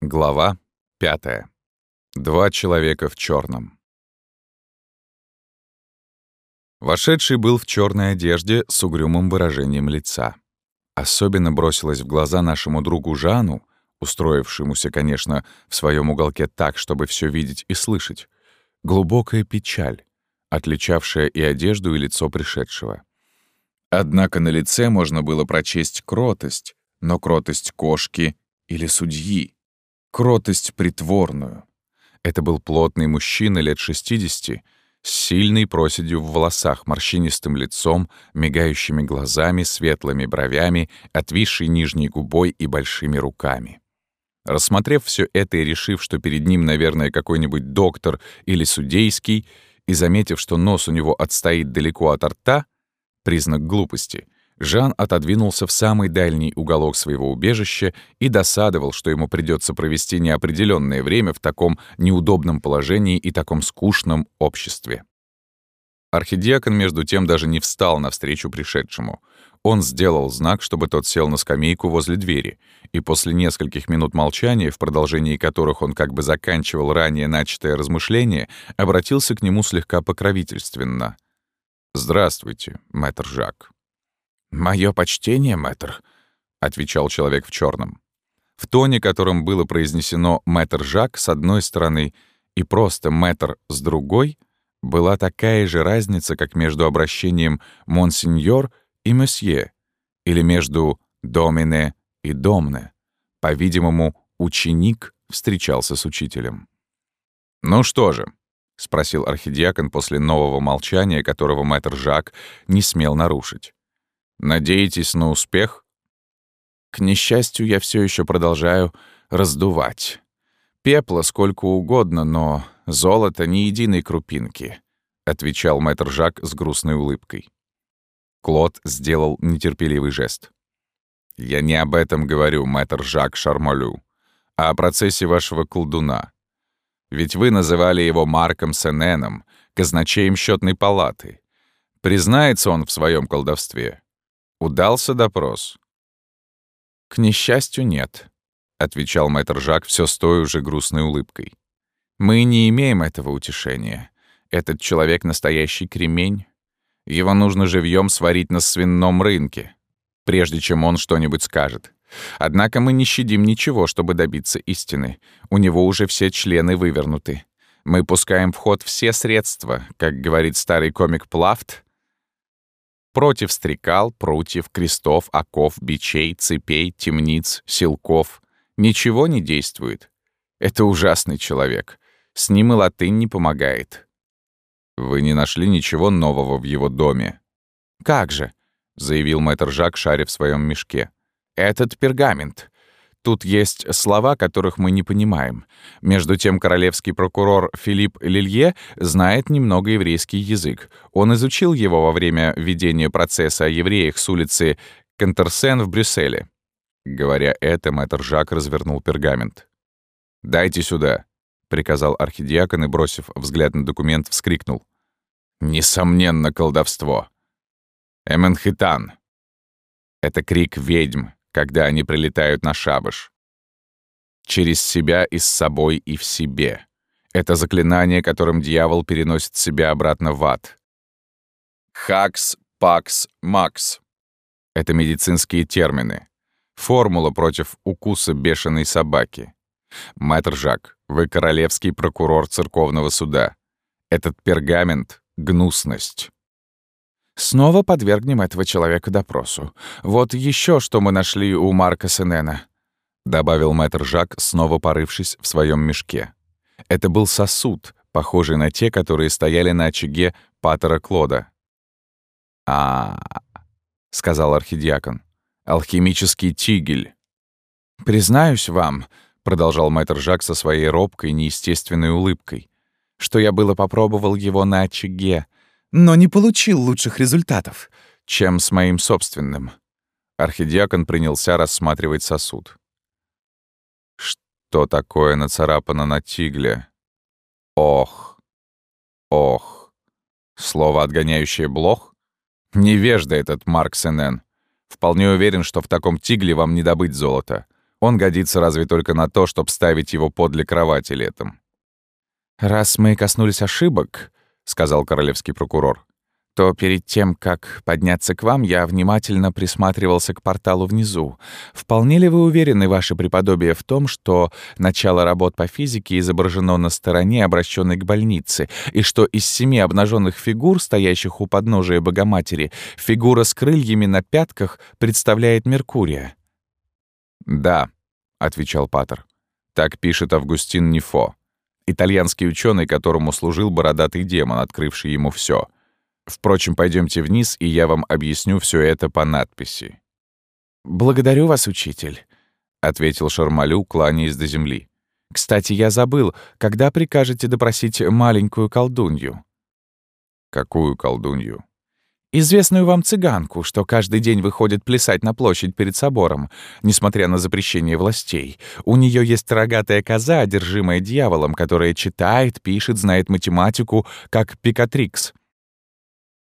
Глава пятая. Два человека в черном. Вошедший был в черной одежде с угрюмым выражением лица. Особенно бросилась в глаза нашему другу Жану, устроившемуся, конечно, в своем уголке так, чтобы все видеть и слышать, глубокая печаль, отличавшая и одежду, и лицо пришедшего. Однако на лице можно было прочесть кротость, но кротость кошки или судьи, кротость притворную. Это был плотный мужчина лет 60 с сильной проседью в волосах, морщинистым лицом, мигающими глазами, светлыми бровями, отвисшей нижней губой и большими руками. Рассмотрев все это и решив, что перед ним, наверное, какой-нибудь доктор или судейский, и заметив, что нос у него отстоит далеко от рта, признак глупости — Жан отодвинулся в самый дальний уголок своего убежища и досадовал, что ему придется провести неопределенное время в таком неудобном положении и таком скучном обществе. Архидиакон, между тем, даже не встал навстречу пришедшему. Он сделал знак, чтобы тот сел на скамейку возле двери, и после нескольких минут молчания, в продолжении которых он как бы заканчивал ранее начатое размышление, обратился к нему слегка покровительственно. «Здравствуйте, мэтр Жак». «Мое почтение, мэтр», — отвечал человек в черном. В тоне, которым было произнесено «мэтр Жак» с одной стороны и просто «мэтр» с другой, была такая же разница, как между обращением «монсеньор» и «месье», или между «домине» и «домне». По-видимому, ученик встречался с учителем. «Ну что же», — спросил архидиакон после нового молчания, которого мэтр Жак не смел нарушить. Надеетесь на успех? К несчастью, я все еще продолжаю раздувать. Пепла сколько угодно, но золото ни единой крупинки, отвечал мэтр Жак с грустной улыбкой. Клод сделал нетерпеливый жест. «Я не об этом говорю, мэтр Жак Шармолю, а о процессе вашего колдуна. Ведь вы называли его Марком Сененом, казначеем счетной палаты. Признается он в своем колдовстве?» Удался допрос? «К несчастью, нет», — отвечал мэтр Жак все с той уже грустной улыбкой. «Мы не имеем этого утешения. Этот человек — настоящий кремень. Его нужно живьем сварить на свином рынке, прежде чем он что-нибудь скажет. Однако мы не щадим ничего, чтобы добиться истины. У него уже все члены вывернуты. Мы пускаем в ход все средства, как говорит старый комик Плафт, Против стрекал, прутьев, крестов, оков, бичей, цепей, темниц, силков. Ничего не действует. Это ужасный человек. С ним и латынь не помогает. Вы не нашли ничего нового в его доме? Как же, заявил мэтр Жак, шаря в своем мешке. Этот пергамент. Тут есть слова, которых мы не понимаем. Между тем королевский прокурор Филипп Лилье знает немного еврейский язык. Он изучил его во время ведения процесса о евреях с улицы Контерсен в Брюсселе. Говоря это, мэтр Жак развернул пергамент. «Дайте сюда», — приказал архидиакон и, бросив взгляд на документ, вскрикнул. «Несомненно, колдовство!» «Эменхитан!» Это крик ведьм, когда они прилетают на шабаш. Через себя и с собой и в себе. Это заклинание, которым дьявол переносит себя обратно в ад. Хакс, пакс, макс. Это медицинские термины. Формула против укуса бешеной собаки. Мэтр Жак, вы королевский прокурор церковного суда. Этот пергамент — гнусность. Снова подвергнем этого человека допросу. Вот еще что мы нашли у Марка Сенена», — добавил мэтр Жак, снова порывшись в своем мешке. Это был сосуд, похожий на те, которые стояли на очаге Патера Клода. а, сказал архидиакон, — «алхимический тигель». «Признаюсь вам», — продолжал мэтр Жак со своей робкой, неестественной улыбкой, «что я было попробовал его на очаге, но не получил лучших результатов, чем с моим собственным. Архидиакон принялся рассматривать сосуд. Что такое нацарапано на тигле? Ох, ох. Слово, отгоняющее блох? Невежда этот Марк Сенен. Вполне уверен, что в таком тигле вам не добыть золота. Он годится разве только на то, чтобы ставить его подле кровати летом. «Раз мы коснулись ошибок», — сказал королевский прокурор, то перед тем, как подняться к вам, я внимательно присматривался к порталу внизу. Вполне ли вы уверены, ваше преподобие, в том, что начало работ по физике изображено на стороне, обращенной к больнице, и что из семи обнаженных фигур, стоящих у подножия Богоматери, фигура с крыльями на пятках представляет Меркурия? «Да», — отвечал Патер. «Так пишет Августин Нефо, итальянский ученый, которому служил бородатый демон, открывший ему все. Впрочем, пойдемте вниз, и я вам объясню все это по надписи». «Благодарю вас, учитель», — ответил Шармалю, кланяясь до земли. «Кстати, я забыл, когда прикажете допросить маленькую колдунью?» «Какую колдунью?» Известную вам цыганку, что каждый день выходит плясать на площадь перед собором, несмотря на запрещение властей. У нее есть рогатая коза, одержимая дьяволом, которая читает, пишет, знает математику, как Пикатрикс.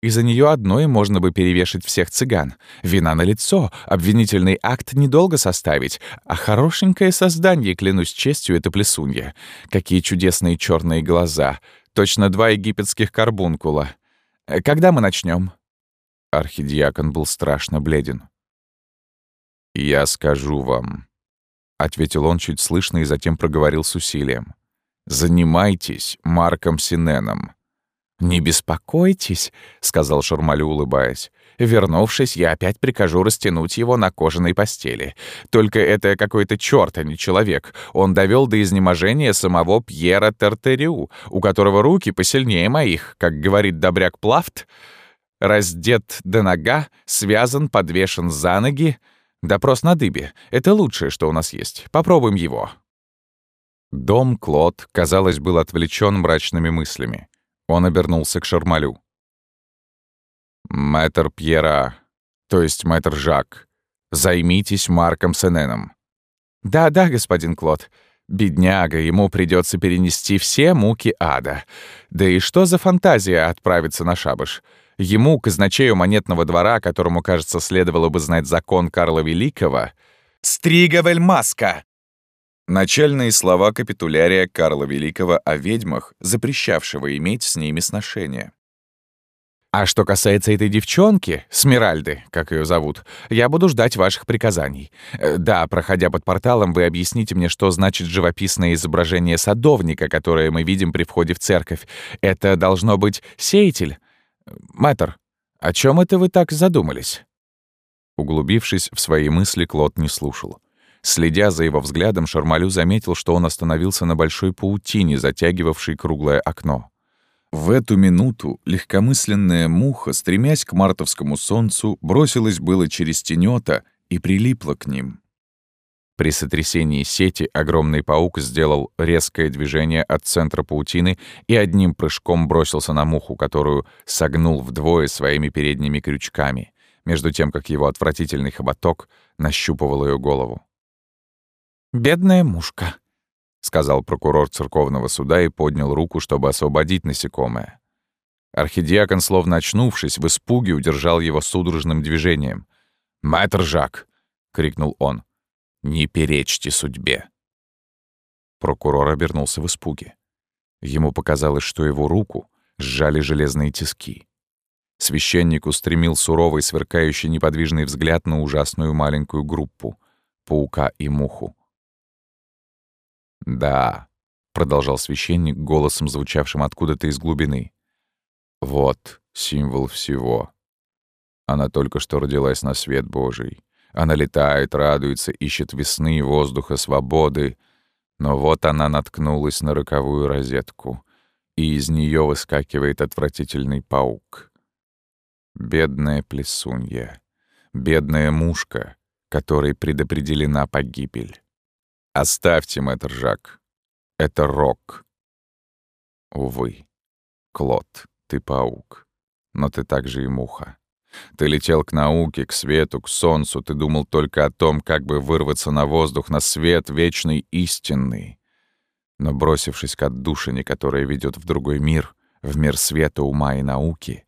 Из-за нее одной можно бы перевешать всех цыган. Вина на лицо, обвинительный акт недолго составить, а хорошенькое создание, клянусь честью, это плесунья. Какие чудесные черные глаза. Точно два египетских карбункула. Э, когда мы начнем? Архидиакон был страшно бледен. «Я скажу вам», — ответил он чуть слышно и затем проговорил с усилием. «Занимайтесь Марком Синеном». «Не беспокойтесь», — сказал Шармалю, улыбаясь. «Вернувшись, я опять прикажу растянуть его на кожаной постели. Только это какой-то чёрт, а не человек. Он довёл до изнеможения самого Пьера Тартерю, у которого руки посильнее моих, как говорит добряк Плафт раздет до нога, связан, подвешен за ноги. Допрос на дыбе. Это лучшее, что у нас есть. Попробуем его». Дом Клод, казалось, был отвлечен мрачными мыслями. Он обернулся к Шармалю. «Мэтр Пьера, то есть мэтр Жак, займитесь Марком Сененом». «Да-да, господин Клод. Бедняга, ему придется перенести все муки ада. Да и что за фантазия отправиться на шабаш? Ему, казначею монетного двора, которому, кажется, следовало бы знать закон Карла Великого, «Стриговель маска!» Начальные слова капитулярия Карла Великого о ведьмах, запрещавшего иметь с ними сношения. А что касается этой девчонки, Смиральды, как ее зовут, я буду ждать ваших приказаний. Э, да, проходя под порталом, вы объясните мне, что значит живописное изображение садовника, которое мы видим при входе в церковь. Это должно быть сеятель? Мэтр, о чем это вы так задумались?» Углубившись в свои мысли, Клод не слушал. Следя за его взглядом, Шармалю заметил, что он остановился на большой паутине, затягивавшей круглое окно. В эту минуту легкомысленная муха, стремясь к мартовскому солнцу, бросилась было через тенета и прилипла к ним. При сотрясении сети огромный паук сделал резкое движение от центра паутины и одним прыжком бросился на муху, которую согнул вдвое своими передними крючками, между тем, как его отвратительный хоботок нащупывал ее голову. «Бедная мушка», — сказал прокурор церковного суда и поднял руку, чтобы освободить насекомое. Архидиакон, словно очнувшись, в испуге удержал его судорожным движением. «Мэтр Жак!» — крикнул он. Не перечьте судьбе. Прокурор обернулся в испуге. Ему показалось, что его руку сжали железные тиски. Священник устремил суровый, сверкающий неподвижный взгляд на ужасную маленькую группу — паука и муху. «Да», — продолжал священник голосом, звучавшим откуда-то из глубины. «Вот символ всего. Она только что родилась на свет Божий. Она летает, радуется, ищет весны, воздуха, свободы. Но вот она наткнулась на роковую розетку, и из нее выскакивает отвратительный паук. Бедная плесунья, бедная мушка, которой предопределена погибель. Оставьте, мэтр Жак. Это рок. Увы, Клод, ты паук, но ты также и муха. Ты летел к науке, к свету, к солнцу. Ты думал только о том, как бы вырваться на воздух, на свет вечный истинный. Но бросившись к отдушине, которая ведет в другой мир, в мир света, ума и науки,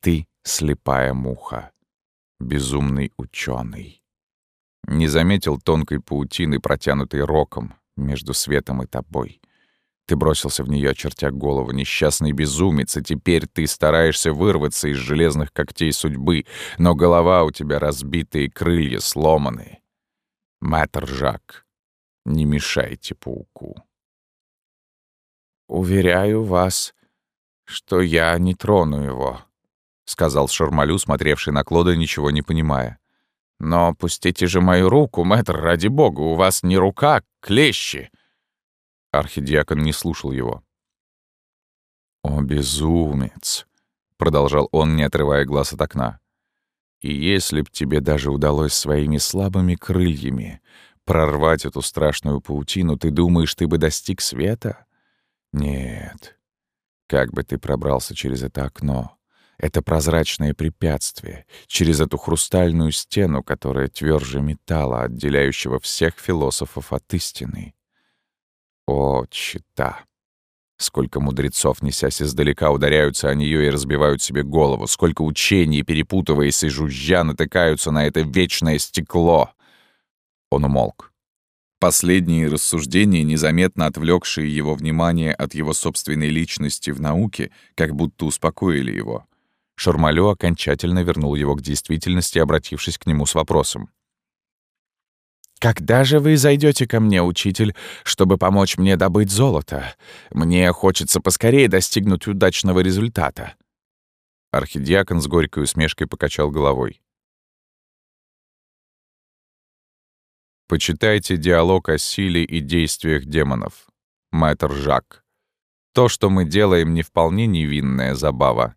ты слепая муха, безумный ученый. Не заметил тонкой паутины, протянутой роком между светом и тобой. Ты бросился в нее, очертя голову, несчастный безумец, и теперь ты стараешься вырваться из железных когтей судьбы, но голова у тебя разбитая и крылья сломаны. Мэтр Жак, не мешайте пауку. «Уверяю вас, что я не трону его», — сказал Шармалю, смотревший на Клода, ничего не понимая. «Но пустите же мою руку, мэтр, ради бога, у вас не рука, клещи!» Архидиакон не слушал его. «О, безумец!» — продолжал он, не отрывая глаз от окна. «И если б тебе даже удалось своими слабыми крыльями прорвать эту страшную паутину, ты думаешь, ты бы достиг света? Нет. Как бы ты пробрался через это окно, это прозрачное препятствие, через эту хрустальную стену, которая тверже металла, отделяющего всех философов от истины? О, чита! Сколько мудрецов, несясь издалека, ударяются о нее и разбивают себе голову, сколько учений, перепутываясь и жужжа, натыкаются на это вечное стекло. Он умолк. Последние рассуждения, незаметно отвлекшие его внимание от его собственной личности в науке, как будто успокоили его. Шармалё окончательно вернул его к действительности, обратившись к нему с вопросом. «Когда же вы зайдете ко мне, учитель, чтобы помочь мне добыть золото? Мне хочется поскорее достигнуть удачного результата». Архидиакон с горькой усмешкой покачал головой. Почитайте диалог о силе и действиях демонов. Мэтр Жак. То, что мы делаем, не вполне невинная забава.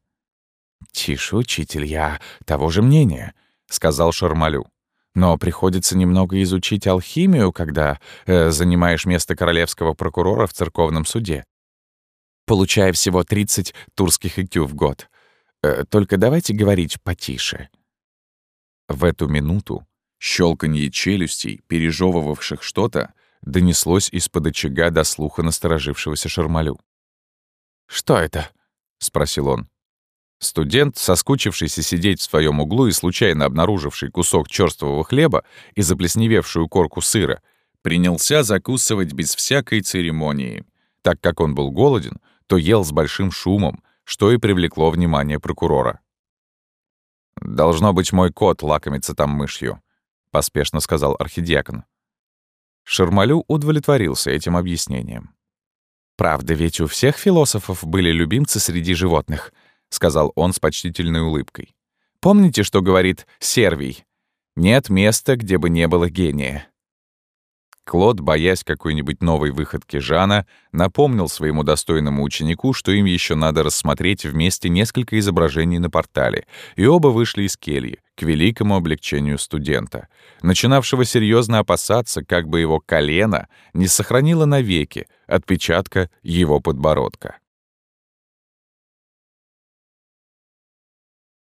«Тише, учитель, я того же мнения», — сказал Шармалю. «Но приходится немного изучить алхимию, когда э, занимаешь место королевского прокурора в церковном суде, получая всего 30 турских икю в год. Э, только давайте говорить потише». В эту минуту Щелканье челюстей, пережевывавших что-то, донеслось из-под очага до слуха насторожившегося Шармалю. «Что это?» — спросил он. Студент, соскучившийся сидеть в своем углу и случайно обнаруживший кусок черствого хлеба и заплесневевшую корку сыра, принялся закусывать без всякой церемонии. Так как он был голоден, то ел с большим шумом, что и привлекло внимание прокурора. «Должно быть, мой кот лакомится там мышью», — поспешно сказал архидиакон. Шармалю удовлетворился этим объяснением. «Правда, ведь у всех философов были любимцы среди животных», — сказал он с почтительной улыбкой. «Помните, что говорит Сервий? Нет места, где бы не было гения». Клод, боясь какой-нибудь новой выходки Жана, напомнил своему достойному ученику, что им еще надо рассмотреть вместе несколько изображений на портале, и оба вышли из кельи, к великому облегчению студента, начинавшего серьезно опасаться, как бы его колено не сохранило навеки отпечатка его подбородка.